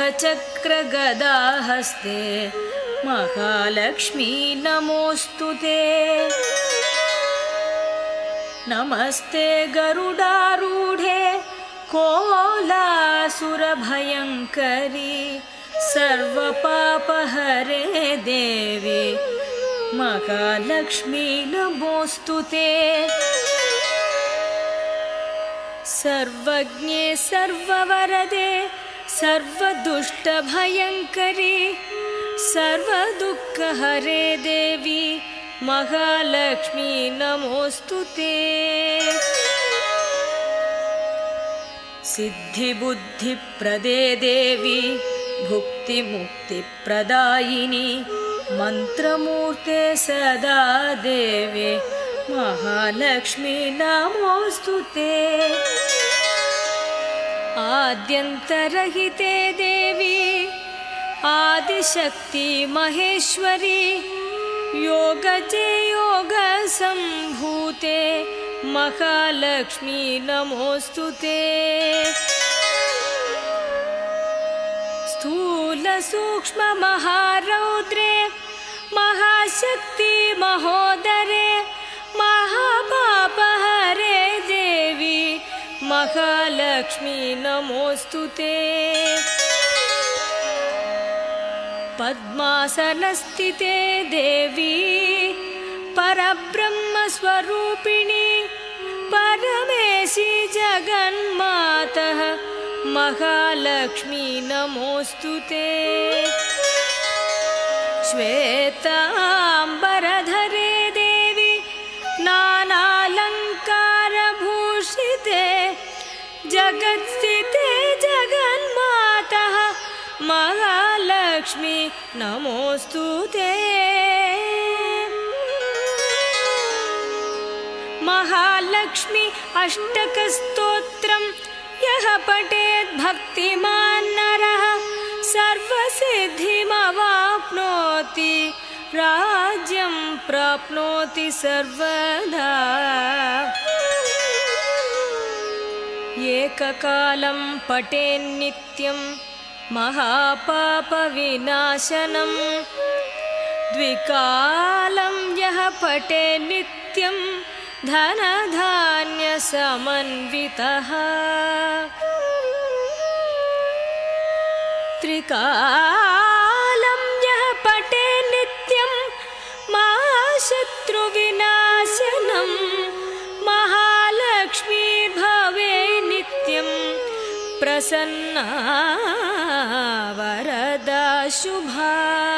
शङ्खचक्रगदाहस्ते महालक्ष्मी नमोऽस्तु ते। नमस्ते गरुडारूढे कोलासुरभयङ्करी। सर्वपापहरे देवी महालक्ष्मी नमोऽस्तु ते। सर्वज्ञे सर्ववरदे सर्वदुष्टभयङ्करी सर्वदुःखहरे देवी महालक्ष्मी नमोऽस्तु ते। सिद्धिबुद्धिप्रदे देवी भुक्तिमुक्तिप्रदायिनी मन्त्रमूर्ते सदा देवे महालक्ष्मी नमोऽस्तु ते आद्यन्तरहिते देवी आदिशक्ति महेश्वरी योगजे योगसम्भूते महालक्ष्मी नमोऽस्तु ते। स्थूलसूक्ष्ममहारौद्रे महाशक्ति महोदरे देवी महालक्ष्मी नमोऽस्तु ते। पद्मासनस्थिते देवी परब्रह्मस्वरूपिणी परमेशि जगन्मातः। महालक्ष्मी नमोऽस्तु ते। श्वेताम्बरधरे महालक्ष्मी नमोऽस्तु ते। महालक्ष्मी अष्टकस्तोत्रं यः पठेत् भक्तिमान् नरः सर्वसिद्धिमवाप्नोति राज्यं प्राप्नोति सर्वदा। एककालं पठेन्नित्यं महापापविनाशनं द्विकालं यः पठे नित्यं धनधान्यसमन्वितः। त्रिकालं यः पठे नित्यं महाशत्रुविनाशनं महालक्ष्मीर्भवे नित्यं प्रसन्ना शुभा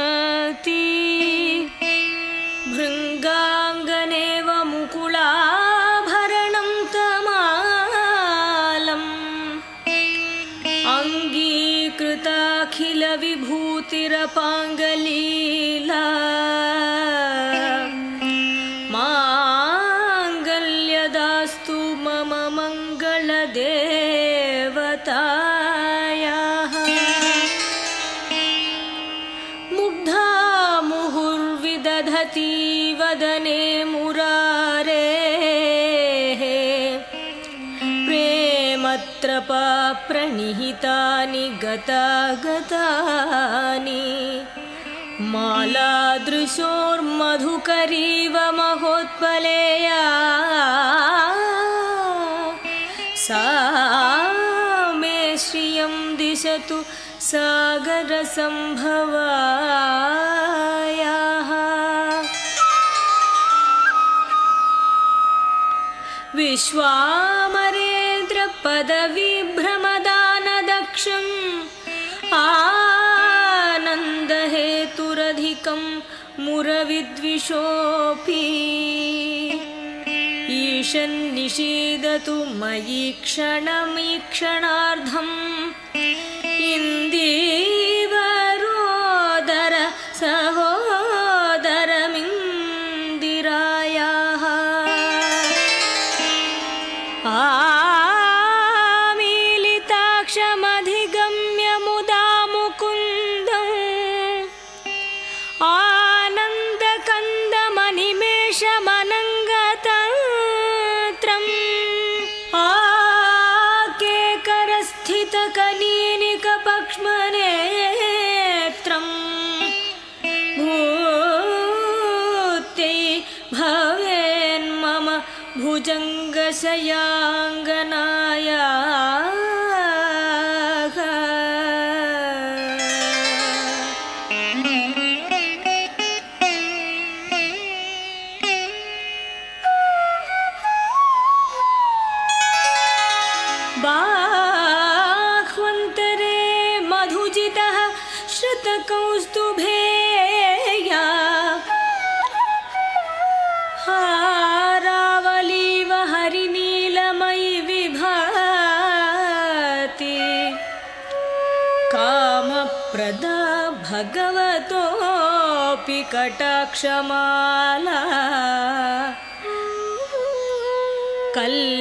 hati. गतागतानि। मालादृशोर्मधुकरीव महोत्पलेया। सा मे श्रियं दिशतु सागरसम्भवायाः। विश्वामरेन्द्रपदविभ्रमदानदक्षम् मुरविद्विषोऽपि। ईशन्निषीदतु मयि क्षणमीक्षणार्धम् इन्दीवरोदर सहोदरमिन्दिरायाः भुजङ्गशयाङ्गनायाः कटाक्षमाला। कल्याणमावहतु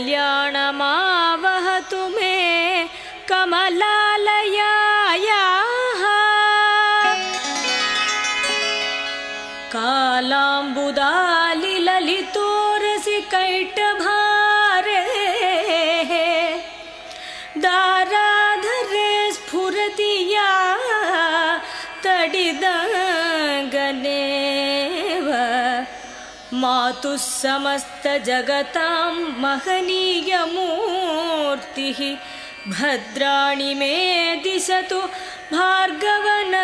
मातुः समस्तजगतां महनीयमूर्तिः। भद्राणि मे दिशतु भार्गवनन्दनाया।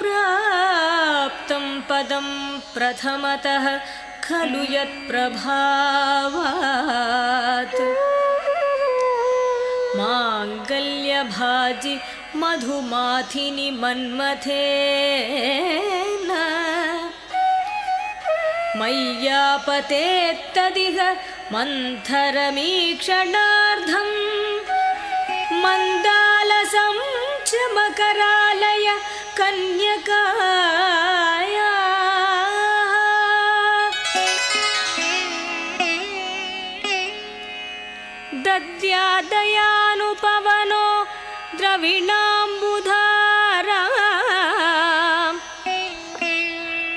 प्राप्तं पदं प्रथमतः खलु यत्प्रभावात् माङ्गल्यभाजि मधुमाथिनि मन्मथेन मय्यापतेत्तदिह मन्थरमीक्षणार्धम् मन्दालसं च मकरालय कन्यकाया। द्रविणाम्बुधारा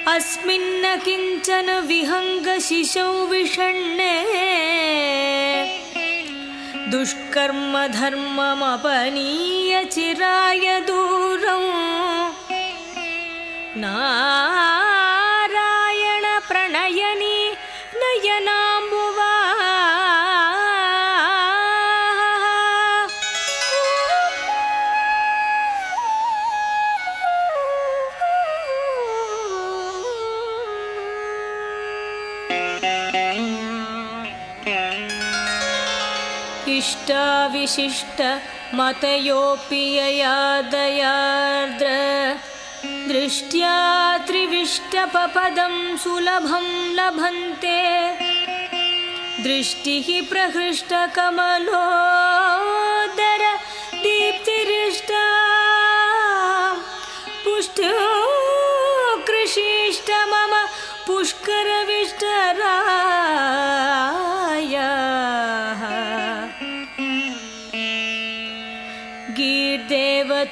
अस्मिन्न किञ्चन विहङ्गशिशौ विषण्णे। दुष्कर्मधर्ममपनीय चिराय दूरम्। नारायणप्रणयनी इष्टाविशिष्टमतयोऽपि यया दयार्द्र। दृष्ट्या त्रिविष्टपपदं सुलभं लभन्ते। दृष्टिः प्रहृष्टकमलोदर दीप्तिरिष्टा। पुष्ट्यो कृषिष्ट मम पुष्करविष्टराय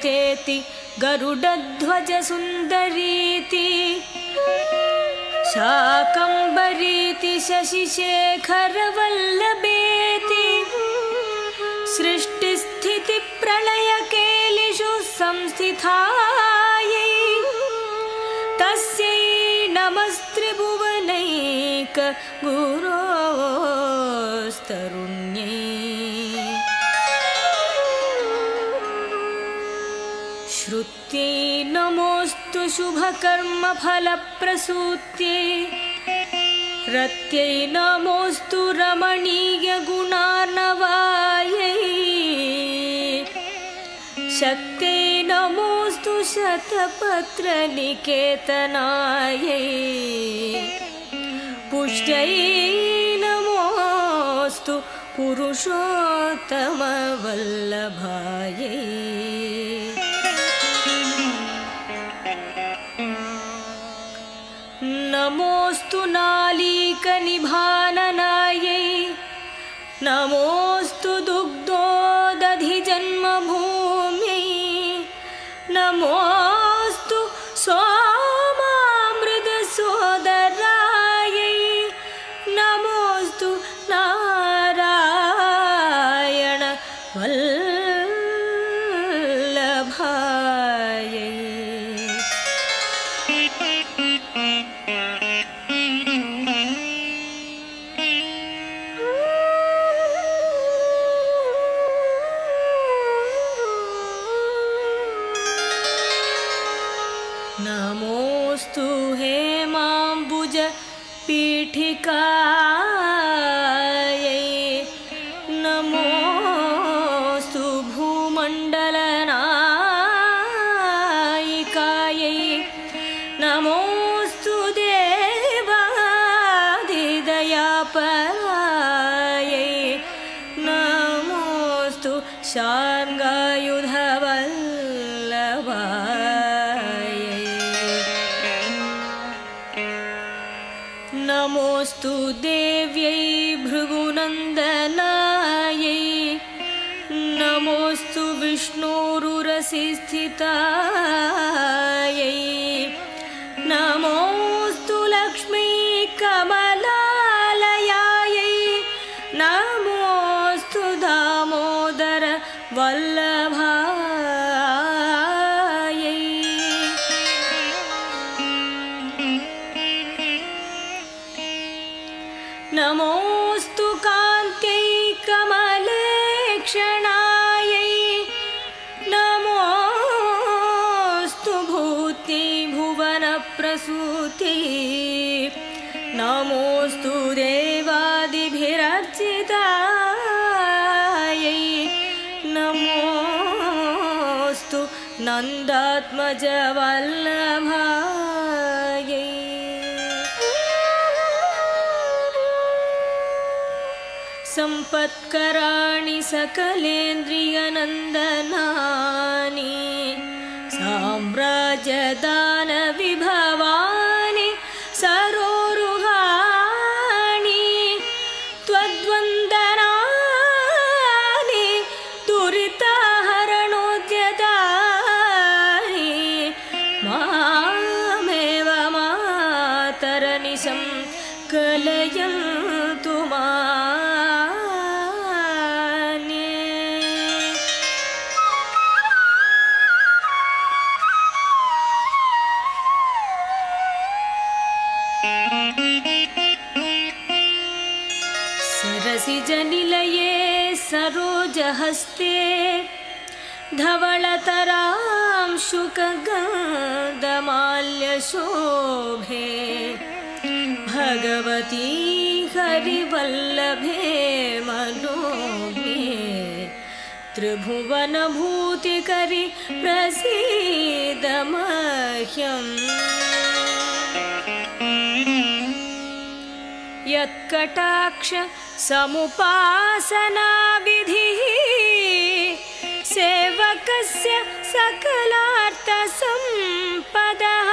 गीर्देवतेति गरुडध्वजसुन्दरीति। शाकम्बरीति शशिशेखरवल्लभेति। सृष्टिस्थितिप्रलयकेलिषु संस्थितायै। तस्यै नमस्त्रिभुवनैक गुरोस्तरुण्यै शुभकर्मफलप्रसूत्यै रत्यै नमोऽस्तु रमणीयगुणार्णवायै शक्त्यै नमोऽस्तु शतपत्रनिकेतनायै पुष्ट्यै नमोऽस्तु पुरुषोत्तमवल्लभायै नमोऽस्तु नालीकनिभाननायै। नमोऽस्तु नमोऽस्तु देव्यै भृगुनन्दनायै। नमोऽस्तु विष्णोरुरसिस्थितायै नमोऽस्तु लक्ष्मी कमलालयायै नन्दात्मजवल्लभायै सम्पत्कराणि सकलेन्द्रियनन्दनानि। साम्राज्यदानविभवानि शुकगन्धमाल्यशोभे भगवती हरिवल्लभे मनोमे त्रिभुवनभूतिकरि प्रसीद मह्यम् यत्कटाक्ष समुपासनाविधिः सेवकस्य सकलार्थसम्पदः।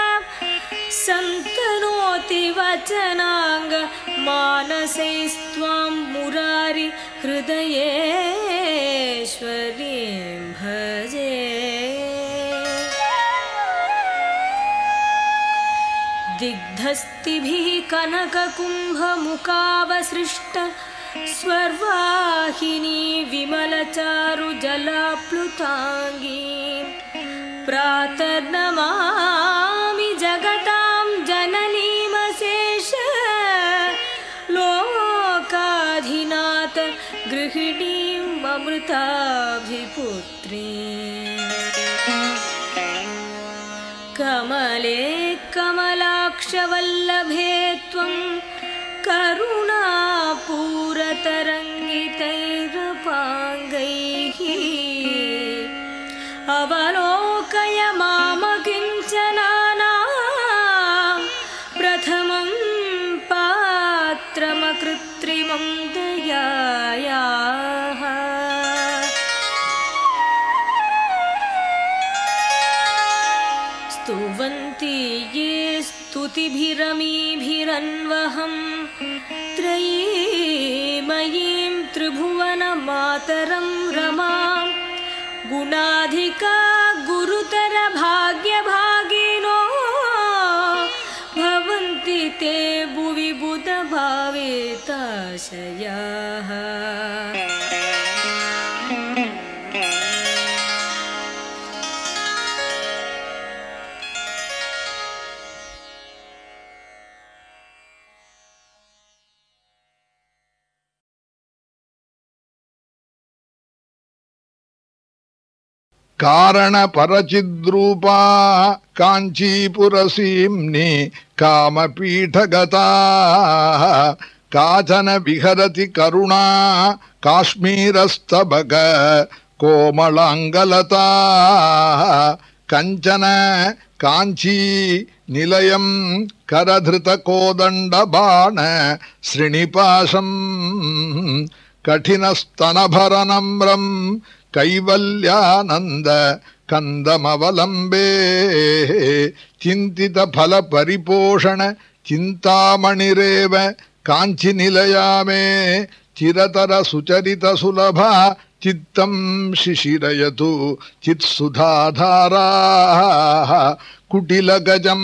सन्तनोति वचनाङ्ग मानसैस्त्वां मुरारि हृदयेश्वरीं भजे। दिग्धस्तिभिः कनककुम्भमुखावसृष्ट स्वर्वाहिनी विमलचारुजलाप्लुताङ्गी प्रातर्नमामि जगतां जननीमशेष लोकाधिनाथ गृहिणीम् अमृताभिपुत्रीम् कमले कमलाक्षवल्लभे त्वं करुणापूरतरङ्गितैरपाङ्गैः अवलोकय त्रिभुवनमातरं रमां। गुणाधिका गुरुतरभाग्यभागिनो भवन्ति ते भुवि बुधभावेताशयाः कारणपरचिद्रूपा काञ्चीपुरसीम्नि कामपीठगता काचन विहरति करुणा काश्मीरस्तबक कोमलाङ्गलता कञ्चन काञ्ची निलयं करधृतकोदण्डबाण श्रीनिपाशम् कठिनस्तनभरनम्रम् कैवल्यानन्द कन्दमवलम्बे चिन्तितफलपरिपोषण चिन्तामणिरेव काञ्चिनिलया मे चिरतरसुचरितसुलभा चित्तं शिशिरयतु चित्सुधाधाराः कुटिलगजं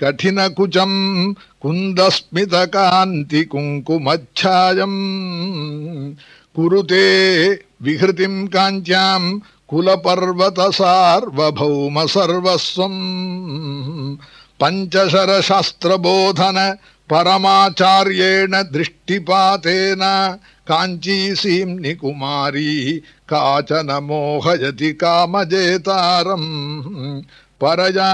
कठिनकुचं कुन्दस्मितकान्तिकुङ्कुमच्छायम् कुरुते विहृतिं काञ्च्यां पञ्चशरशास्त्रबोधन परमाचार्येण दृष्टिपातेन काञ्चीसीम्नि कुमारी काचन मोहयति कामजेतारम् परया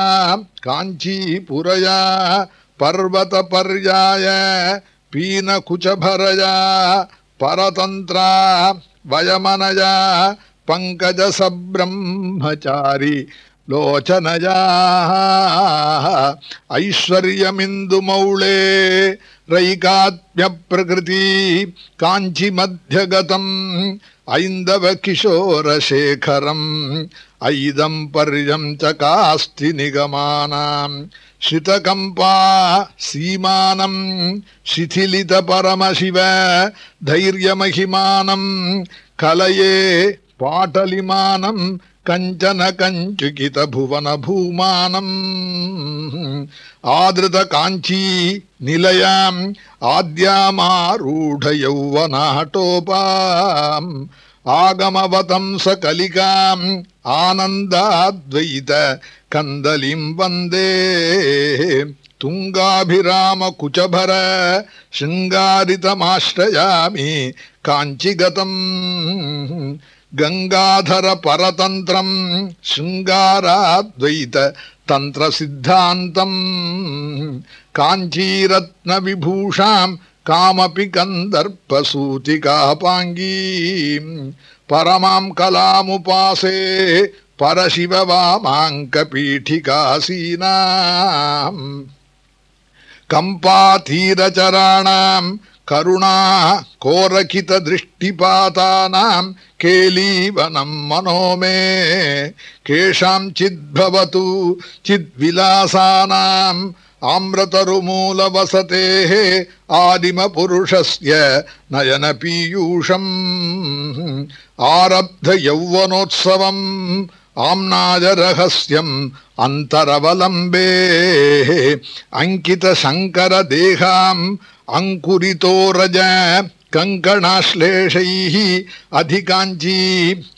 काञ्चीपुरया पर्वतपर्याय पीनकुचभरया परतन्त्रा वयमनया पङ्कजसब्रह्मचारी లోచనయా ఐశ్వర్యమిందుమౌళే రైకాత్మ్యప్రకృతి కాంచిమధ్యగతం ఐందవకిశోరశేఖరం ఐదం పర్యం చకాస్తి నిగమానాం శితకంపా సీమానం శిథిలిత పరమశివ ధైర్యమహిమానం కలయే పాటలిమానం कञ्चन कञ्चुकित भुवन भूमानम् आदृत काञ्ची निलयाम् आद्यामारूढयौवनाटोपाम् आगमवतंस कलिकाम् आनन्दाद्वैत कन्दलिं वन्दे। तुङ्गाभिरामकुचभर शृङ्गारितमाश्रयामि काञ्चिगतम् गङ्गाधरपरतन्त्रम् शृङ्गाराद्वैत तन्त्रसिद्धान्तम् काञ्चीरत्नविभूषाम् कामपि कन्दर्पसूतिकापाङ्गीम् परमाम् कलामुपासे परशिववामाङ्कपीठिकासीनाम् कम्पातीरचराणाम् करुणा कोरखितदृष्टिपातानाम् केलीवनम् मनो मे। केषाञ्चिद्भवतु चिद्विलासानाम् आम्रतरुमूलवसतेः आदिमपुरुषस्य नयनपीयूषम्। आरब्धयौवनोत्सवम् आम्नाजरहस्यम् अन्तरवलम्बे। अङ्कितशङ्करदेहाम् अङ्कुरितो रज कङ्कणाश्लेषैः अधिकाञ्ची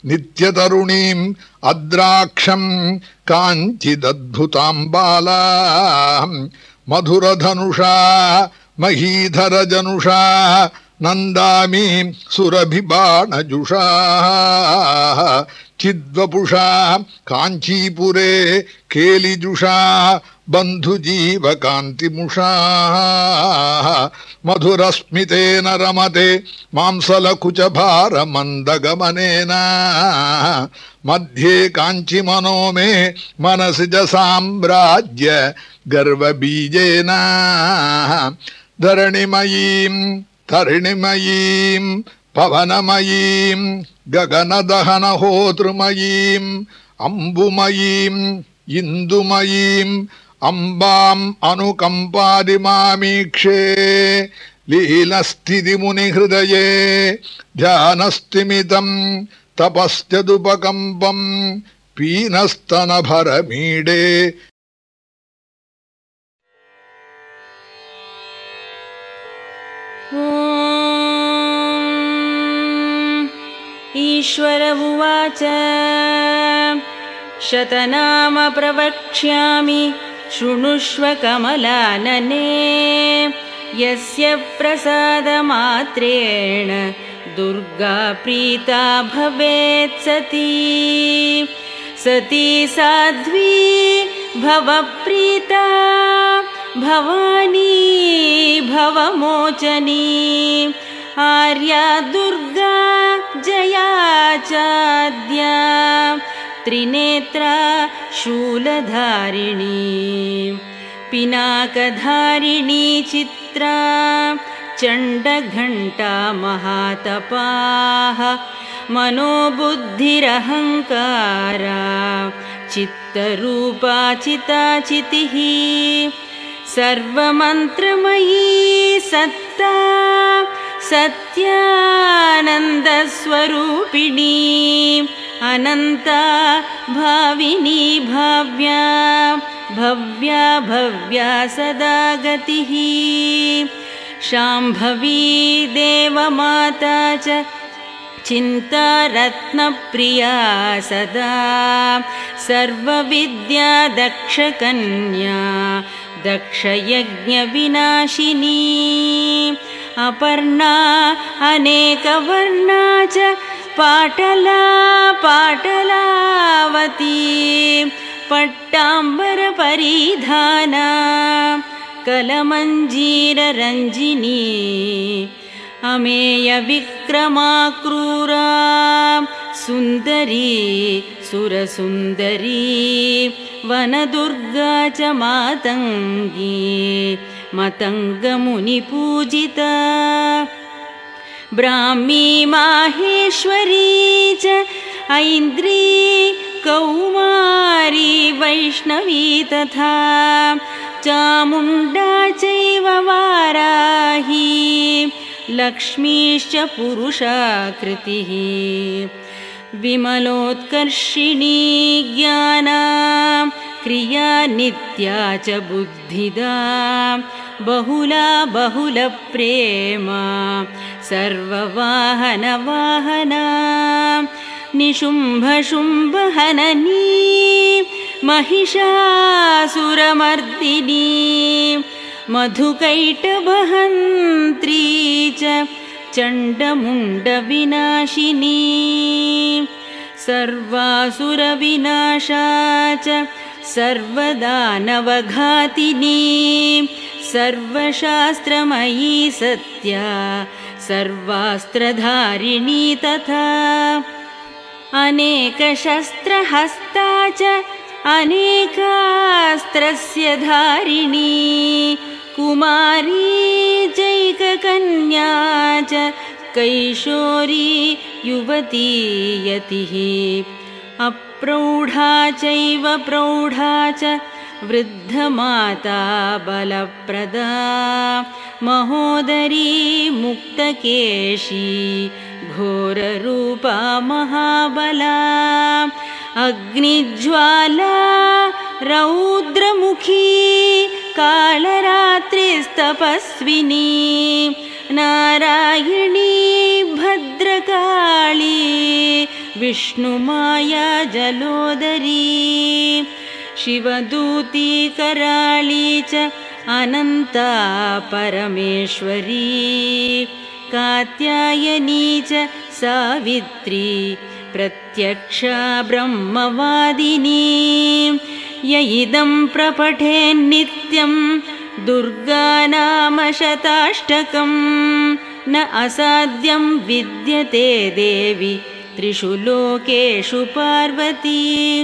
नित्यतरुणीम् अद्राक्षम् काञ्चिदद्भुताम् बाला मधुरधनुषा महीधरजनुषा नन्दामि सुरभिबाणजुषा। चिद्वपुषा काञ्चीपुरे केलिजुषा बन्धुजीवकान्तिमुषा मधुरस्मितेन रमते मांसलकुचभारमन्दगमनेन मध्ये काञ्चिमनो मे मनसि च साम्राज्य गर्वबीजेन धरणिमयीम् तरिणिमयीम् पवनमयीम् गगनदहनहोतृमयीम् अम्बुमयीम् इन्दुमयीम् अम्बाम् अनुकम्पादिमामीक्षे लीलस्थितिमुनिहृदये ध्यानस्तिमितम् तपस्त्यदुपकम्पम् पीनस्तनभरमीडे ईश्वर उवाच। शतनाम प्रवक्ष्यामि शृणुष्व कमलानने। यस्य प्रसादमात्रेण दुर्गा प्रीता भवेत् सती। सती साध्वी भवप्रीता भवानी भवमोचनी आर्या दुर्गा जया चाद्या त्रिनेत्रा शूलधारिणी पिनाकधारिणी चित्रा चण्डघण्टा महातपाः मनोबुद्धिरहङ्कारा चित्तरूपा चिताचितिः सर्वमन्त्रमयी सत्ता सत्यानन्दस्वरूपिणी अनन्ता भाविनी भाव्या भव्या भव्या सदा गतिः। शाम्भवी देवमाता च चिन्ता रत्नप्रिया सदा। सर्वविद्या दक्षकन्या दक्षयज्ञविनाशिनी अपर्णा अनेकवर्णा च पाटला पाटलावती। पट्टाम्बरपरिधाना कलमञ्जीररञ्जिनी अमेयविक्रमाक्रूरा सुन्दरी सुरसुन्दरी। वनदुर्गा च मातङ्गी मतङ्गमुनिपूजिता ब्राह्मी माहेश्वरी च ऐन्द्री कौमारी वैष्णवी तथा चामुण्डा चैव वाराही लक्ष्मीश्च पुरुषाकृतिः विमलोत्कर्षिणी ज्ञाना क्रिया नित्या च बुद्धिदा। बहुला बहुलप्रेमा सर्ववाहनवाहना निशुम्भशुम्भहननी महिषासुरमर्दिनी। मधुकैटभहन्त्री च। चण्डमुण्डविनाशिनी सर्वासुरविनाशा च सर्वदानवघातिनी सर्वशास्त्रमयी सत्या सर्वास्त्रधारिणी तथा। अनेकशस्त्रहस्ता च अनेकास्त्रस्य धारिणी। कुमारी चैककन्या च कैशोरी युवती यतिः अप्रौढा चैव प्रौढा च वृद्धमाता बलप्रदा। महोदरी मुक्तकेशी घोररूपा महाबला। अग्निज्वाला रौद्रमुखी कालरात्रिस्तपस्विनी नारायणी भद्रकाली विष्णुमाया जलोदरी शिवदूती कराळी च अनन्ता परमेश्वरी कात्यायनी च सावित्री प्रत्यक्षा ब्रह्मवादिनी। य इदं प्रपठेन्नित्यं दुर्गा नाम शताष्टकम् न असाध्यं विद्यते देवि त्रिषु लोकेषु पार्वती।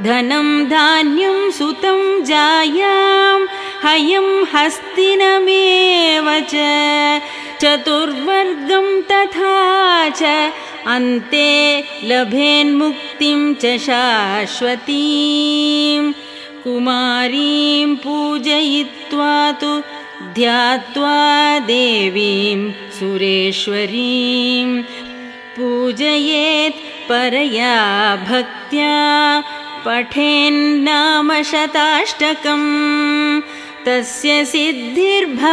धनं धान्यं सुतं जायां हयं हस्तिनमेव च। चतुर्वर्गं तथा च अन्ते लभेन्मुक्तिं च शाश्वतीं। कुमारीं पूजयित्वा तु ध्यात्वा देवीं सुरेश्वरीं पूजयेत् परया भक्त्या पठेन्नाम शताष्टकम्। तस्य सिद्धिर्भवेद्देवि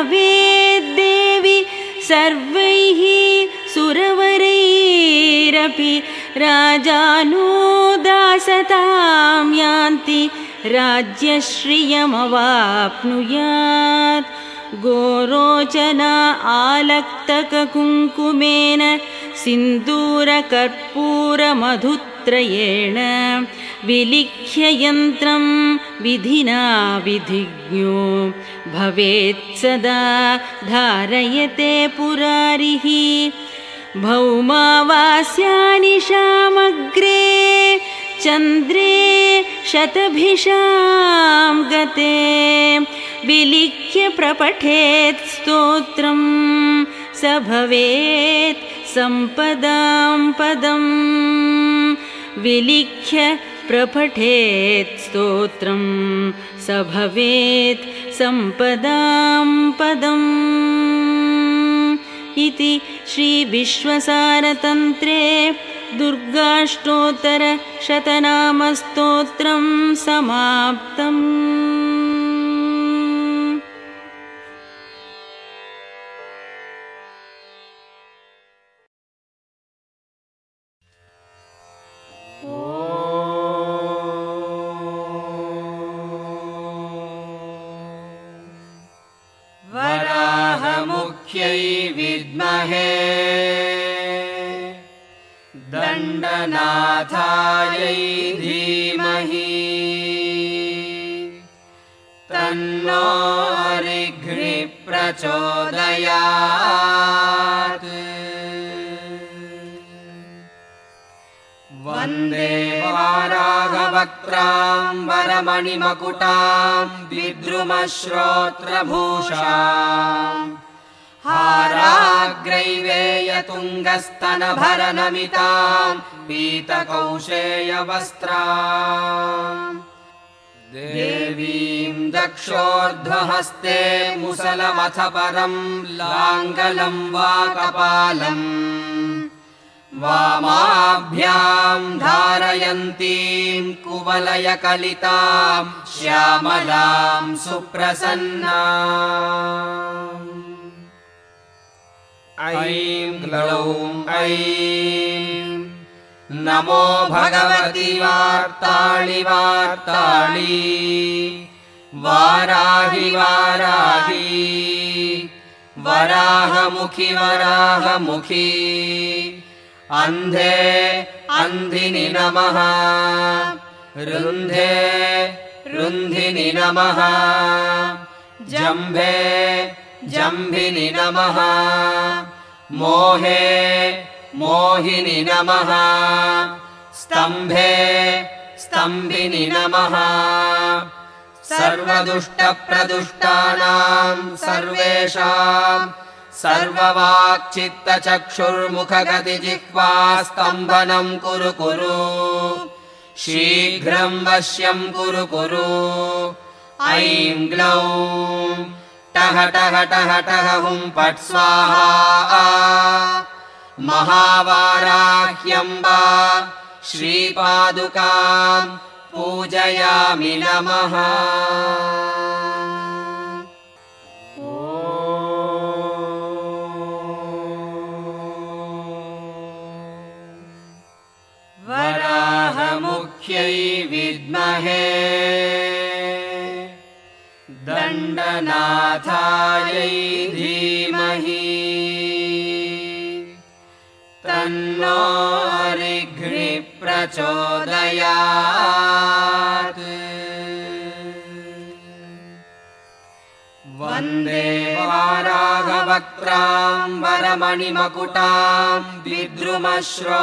सर्वैः सुरवरैरपि। राजानो दासतां यान्ति राज्यश्रियमवाप्नुयात्। गोरोचना आलक्तककुङ्कुमेन सिन्दूरकर्पूरमधुत्रयेण विलिख्य यन्त्रं विधिना विधिज्ञो। भवेत् सदा धारयते पुरारिः। भौमावास्यानि शामग्रे चन्द्रे शतभिषां गते। विलिख्य प्रपठेत् स्तोत्रं स भवेत् सम्पदां पदम्। विलिख्य प्रपठेत् स्तोत्रं। स भवेत् सम्पदां पदम्। इति श्रीविश्वसारतन्त्रे दुर्गाष्टोत्तरशतनामस्तोत्रं समाप्तम् वन्दे वाराघवक्त्रां वरमणिमकुटां विद्रुमश्रोत्रभूषा। हाराग्रैवेयतुङ्गस्तनभरनमितां पीतकौशेयवस्त्रा। देवीं दक्षोर्ध्वहस्ते मुसलमथ परं लाङ्गलं वा कपालम् वामाभ्यां धारयन्तीं कुवलयकलितां श्यामलां सुप्रसन्ना ऐं ग्लौं ऐं नमो भगवति वार्ताळि वार्ताळि। वाराहि वाराहि। वराहमुखि वराहमुखी अन्धे अन्धिनि नमः। रुन्धे रुन्धिनि नमः। जम्भे जम्भिनि नमः। मोहे मोहिनि नमः। स्तम्भे स्तम्भिनि नमः। सर्वदुष्टप्रदुष्टानाम् सर्वेषाम् सर्ववाक्चित्तचक्षुर्मुखगतिजिह्वा स्तम्भनम् कुरु कुरु। शीघ्रम् वश्यम् कुरु कुरु। ऐं ग्लौम् टह टह टह टह हुम् पट् स्वाहा। महावाराह्यम्बा श्रीपादुकाम् पूजयामि नमः वराहमुख्यै विद्महे दण्डनाथायै धीमहि। तन्नो ऋघ्निप्रचोदयात् वन्दे वाराघवक्त्राम् वरमणिमकुटाम् विद्रुमश्रोत्रभूषा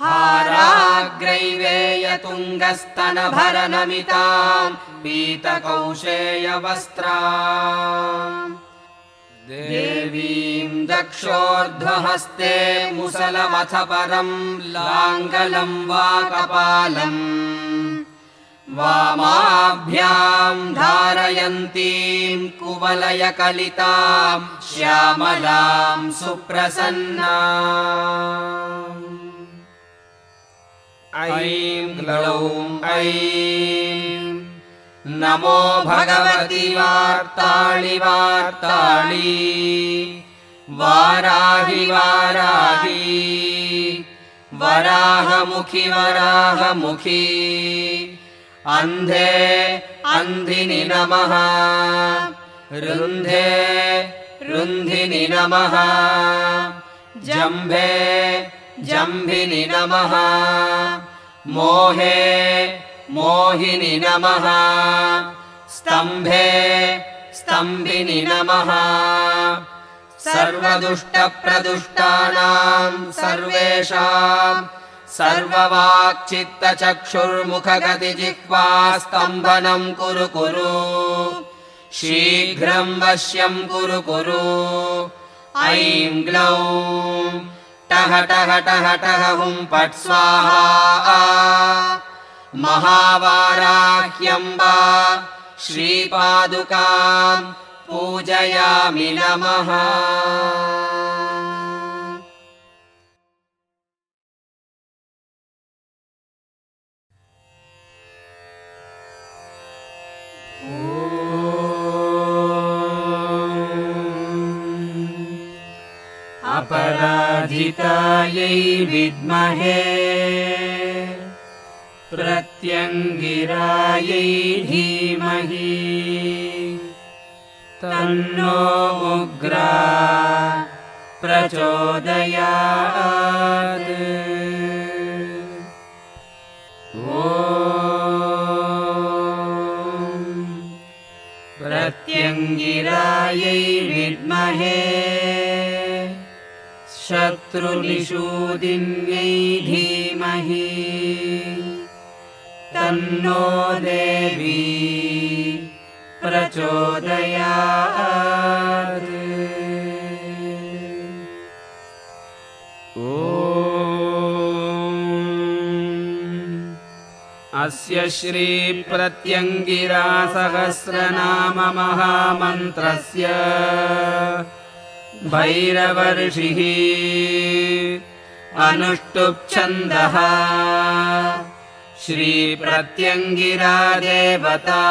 हाराग्रैवेयतुङ्गस्तनभरनमिताम् पीतकौशेयवस्त्रा देवीम् दक्षोर्ध्वहस्ते मुसलमथ परम् लाङ्गलम् वा कपालम् वामाभ्याम् धारयन्तीम् कुवलयकलिताम् श्यामलाम् सुप्रसन्ना ऐं ग्लौम् ऐं नमो भगवति वार्ताळि वार्ताळि वाराहि वाराहि। वराहमुखि वराहमुखी। अन्धे अन्धिनि नमः। रुन्धे रुन्धिनि नमः। जम्भे जम्भिनि नमः मोहे मोहिनि नमः। स्तम्भे स्तम्भिनि नमः। सर्वदुष्टप्रदुष्टानाम् सर्वेषाम् सर्ववाक्चित्तचक्षुर्मुखगतिजिह्वा स्तम्भनम् कुरु कुरु। शीघ्रम् वश्यम् कुरु कुरु। ऐं ग्लौम् टह टह टह हुम् पट् स्वाहा। महावाराह्यम्बा श्रीपादुकाम् पूजयामि नमः अपराजितायै विद्महे। प्रत्यङ्गिरायै धीमहि। तन्नो उग्रा प्रचोदयात्। ॐ। प्रत्यङ्गिरायै विद्महे शत्रुनिषूदिन्यै धीमहि। तन्नो देवी प्रचोदयात्। ॐ। अस्य श्रीप्रत्यङ्गिरासहस्रनाम महामन्त्रस्य भैरवर्षिः। अनुष्टुप्छन्दः। श्रीप्रत्यङ्गिरा देवता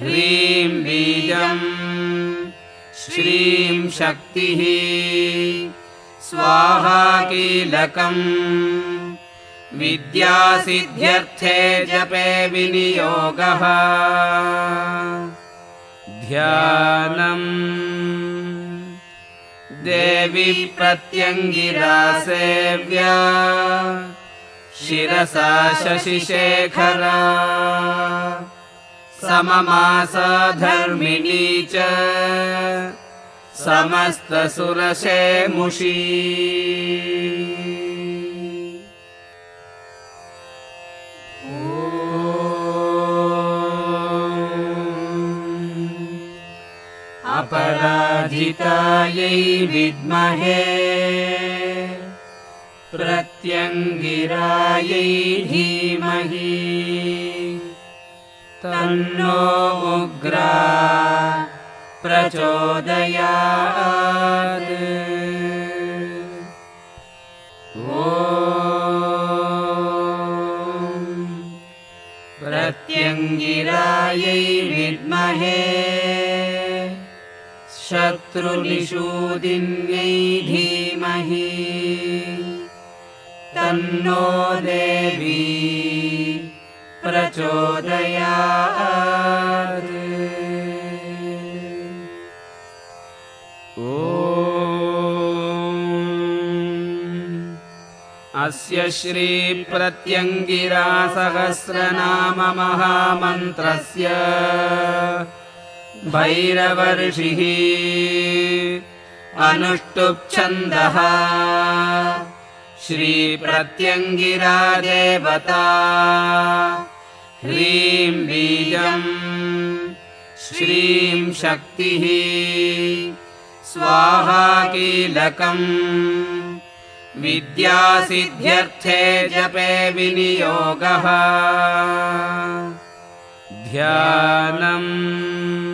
ह्रीं बीजम् श्रीं शक्तिः। स्वाहाकीलकम् विद्यासिद्ध्यर्थे जपे विनियोगः। ध्यानम् देवी प्रत्यङ्गिरा सेव्या शिरसा शशिशेखरा। सममासधर्मिणी च। समस्तसुरसेमुषी अपराजितायै विद्महे। प्रत्यङ्गिरायै धीमहि। तन्नो उग्रा प्रचोदयात्। प्रत्यङ्गिरायै विद्महे शत्रुनिषूदिन्यै धीमहि। तन्नो देवी प्रचोदयात्। अस्य श्रीप्रत्यङ्गिरा सहस्रनाम महामन्त्रस्य भैरवर्षिः। अनुष्टुप्छन्दः। श्रीप्रत्यङ्गिरा देवता ह्रीं बीजम्। श्रीं शक्तिः। स्वाहाकीलकम् विद्यासिद्ध्यर्थे जपे विनियोगः। ध्यानम्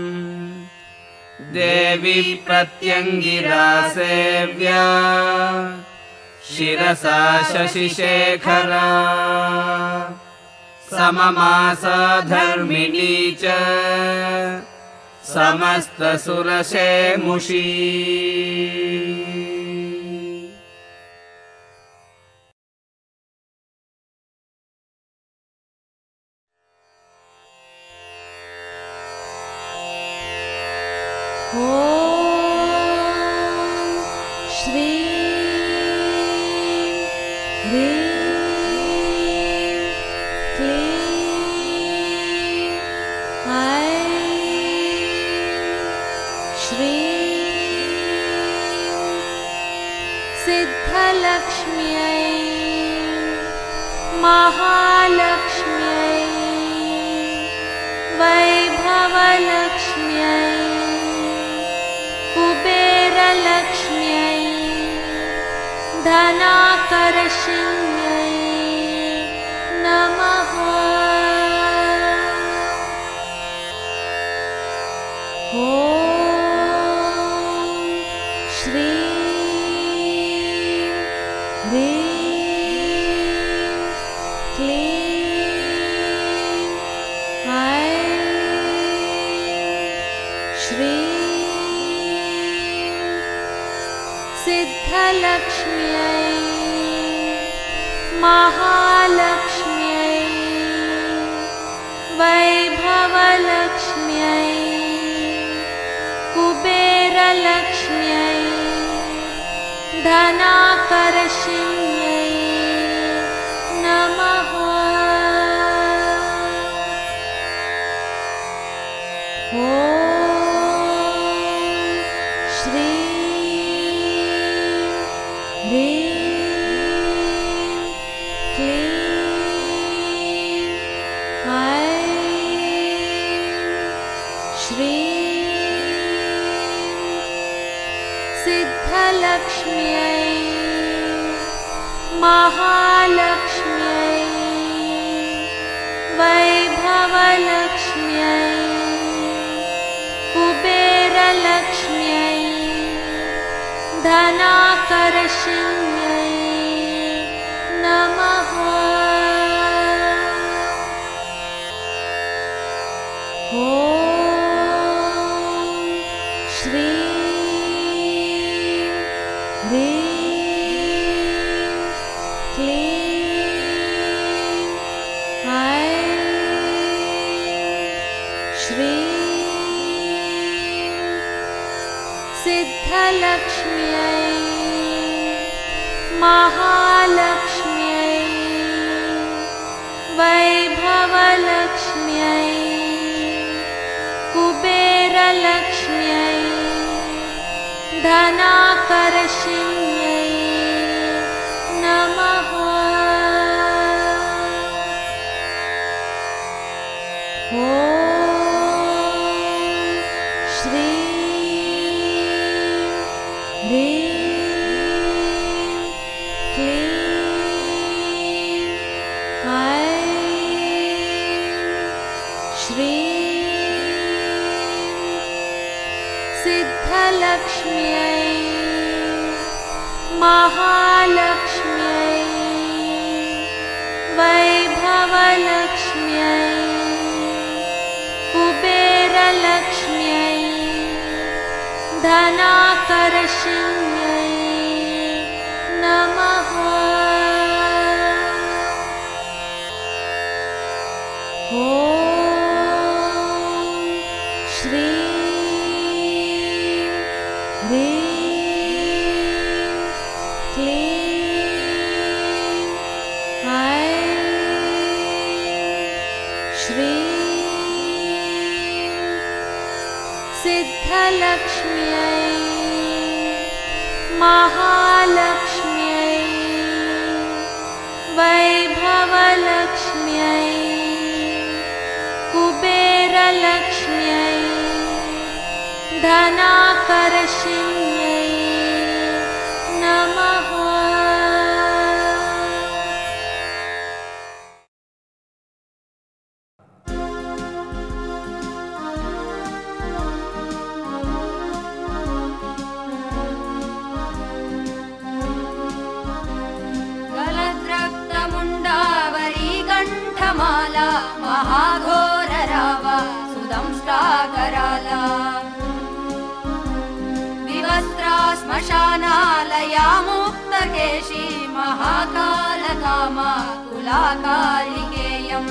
देवी प्रत्यङ्गिरा सेव्या। शिरसा शशिशेखरा। सममासधर्मिणी च। समस्तसुरसेमुषी धनाकर्षिण्यै नमः धनाकर्षिण्यै passion धनाकर्षिण्यै श्मशानालया मुक्तकेशी महाकालकामा कुलाकालिकेयम्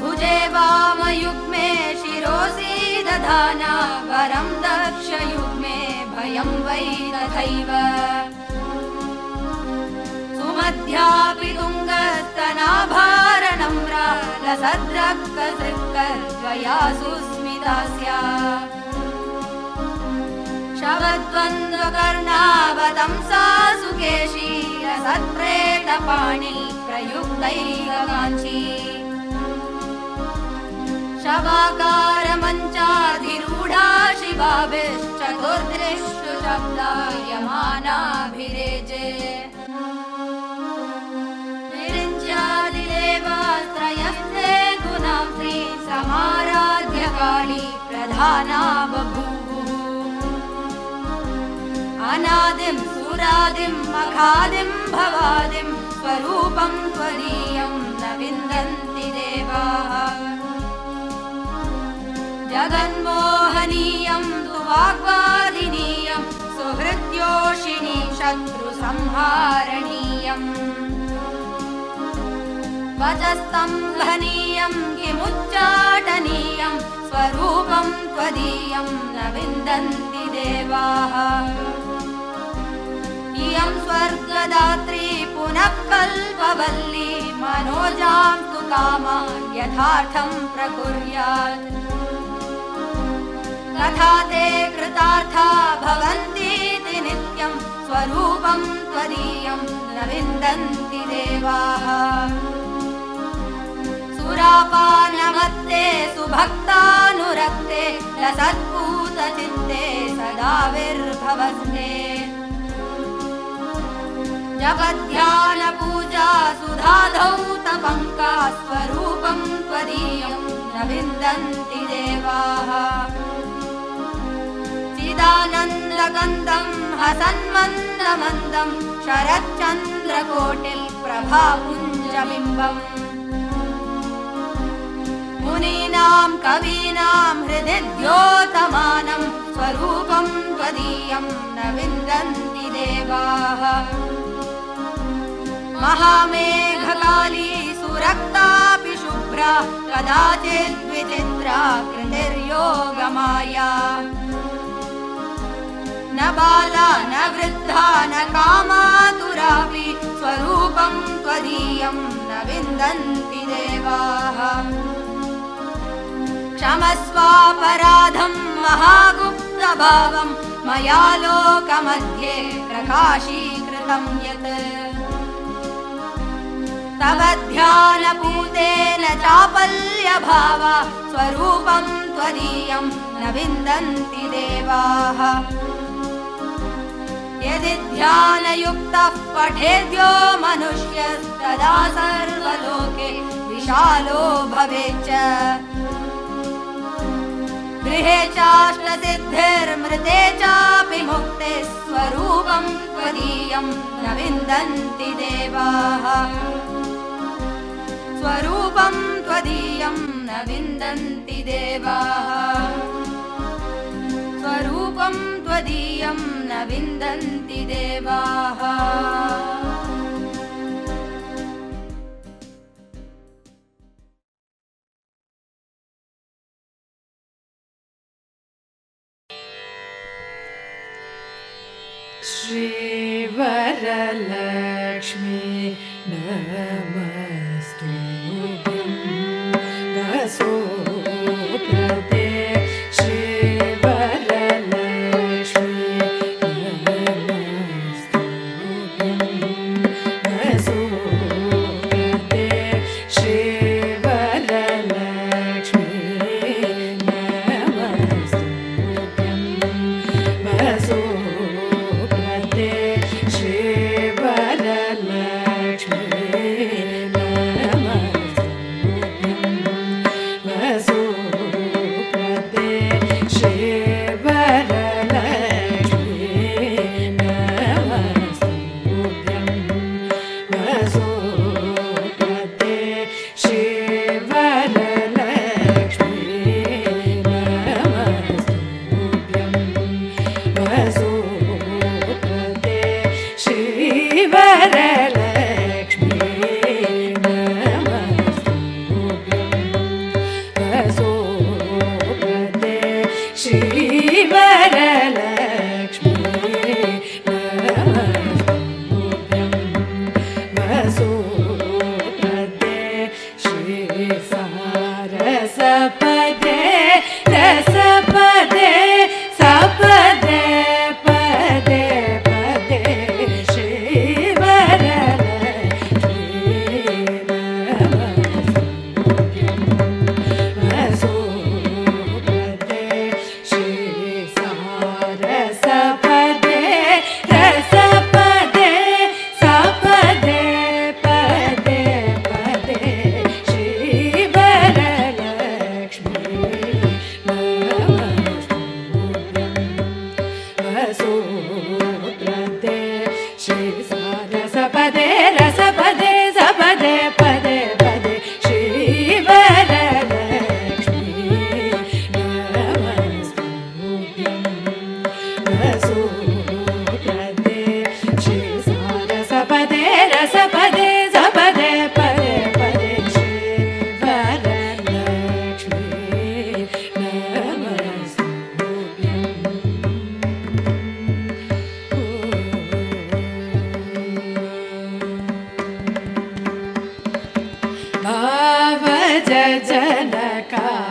भुजे वामयुग्मे शिरोसि दधाना वरं दक्षयुग्मे भयं वै तथैव। सुमध्यापि तुङ्गस्तनाभारणम्रा लसद्रक्कसृक्कद्वया सुस्मिता स्यात् शवद्वन्द्वकर्णावतंसा सुकेशी रसत्प्रेतपाणि प्रयुक्तैककाञ्ची शवाकारमञ्चाधिरूढा शिवाभिश्चतुर्दृष्टु शब्दायमानाभिरेजे। विरिञ्च्यादिदेवास्त्रयस्ते गुणां श्री समाराध्य काली प्रधाना बभूवुः अनादिं सुरादिं मखादिं भवादिं स्वरूपं त्वदीयं न विन्दन्ति देवाः। जगन्मोहनीयं वाग्वादिनीयं सुहृद्योषिणी शत्रुसंहारणीयम्। वचस्तम्भनीयं किमुच्चाटनीयं स्वरूपं त्वदीयं न विन्दन्ति देवाः इयं स्वर्गदात्री पुनः कल्पवल्ली मनोजां तु कामा यथार्थं प्रकुर्यात्। तथा ते कृतार्था भवन्तीति नित्यं स्वरूपं त्वदीयं न विन्दन्ति देवाः। सुरापानमत्ते सुभक्तानुरक्ते लसत्पूतचित्ते सदा विर्भवस्ते जपध्यानपूजा सुधाधौ तपङ्का स्वरूपं त्वदीयं न विन्दन्ति देवाः चिदानन्दगन्धं हसन्मन्दमन्दं शरच्चन्द्रकोटिप्रभापुञ्जबिम्बम् मुनीनां कवीनां हृदि द्योतमानं स्वरूपं त्वदीयं न विन्दन्ति देवाः महामेघकाली सुरक्तापि शुभ्र कदाचित् विचित्रा कृतिर्योगमाया। न बाला न वृद्धा न कामातुरापि स्वरूपं त्वदीयं न विन्दन्ति देवाः। क्षमस्वापराधं महागुप्तभावं मया लोकमध्ये प्रकाशीकृतं यत् तव ध्यानपूतेन चापल्यभावा स्वरूपं त्वदीयं न विन्दन्ति देवाः। यदि ध्यानयुक्तः पठेद्यो मनुष्यस्तदा सर्वलोके विशालो भवेच्च। गृहे चाष्टसिद्धिर्मृते चापि मुक्ते स्वरूपं त्वदीयं न विन्दन्ति देवाः स्वरूपं त्वदीयं न विन्दन्ति देवाः। स्वरूपं त्वदीयं न विन्दन्ति देवाः। श्रीवरलक्ष्मी नमस्तु soul. jay jay jay